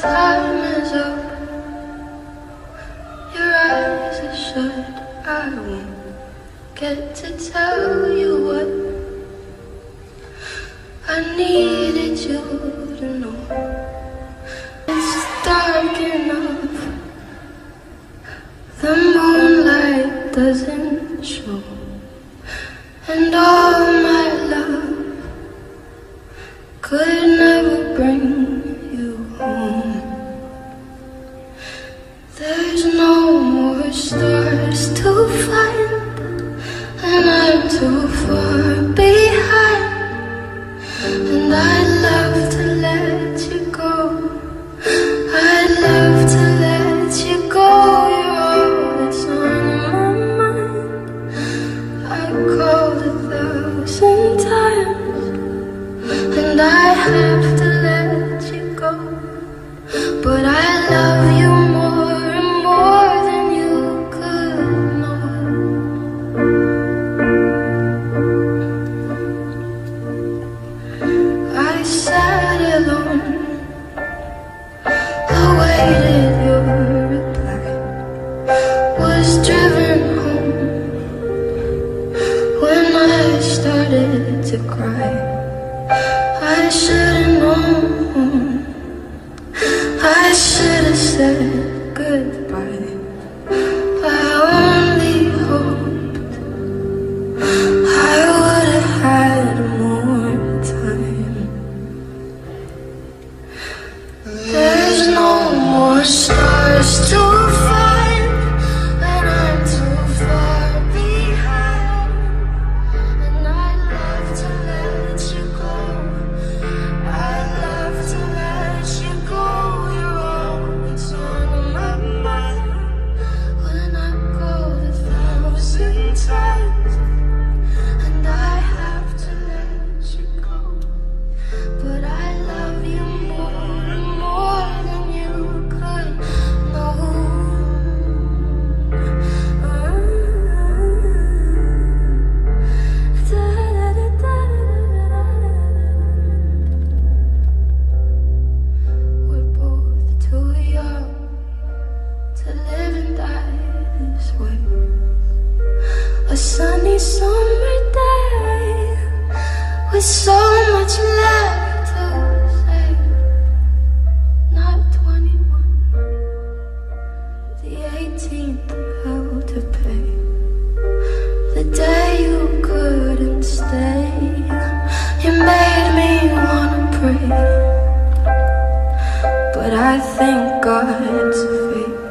time is up. Your eyes are shut. I won't get to tell you what I needed you to know. It's dark enough. The moonlight doesn't. There's no more stars to find, and I'm too far behind. And I'd love to let you go. I'd love to let you go. You're all that's on my mind. I called a thousand times, and I have to cry. I should've known. I should have said goodbye. A sunny summer day with so much left to say. Not 21, the 18th of hell to pay. The day you couldn't stay, you made me wanna pray. But I think God's fake.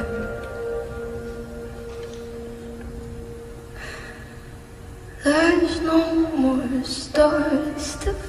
Stars to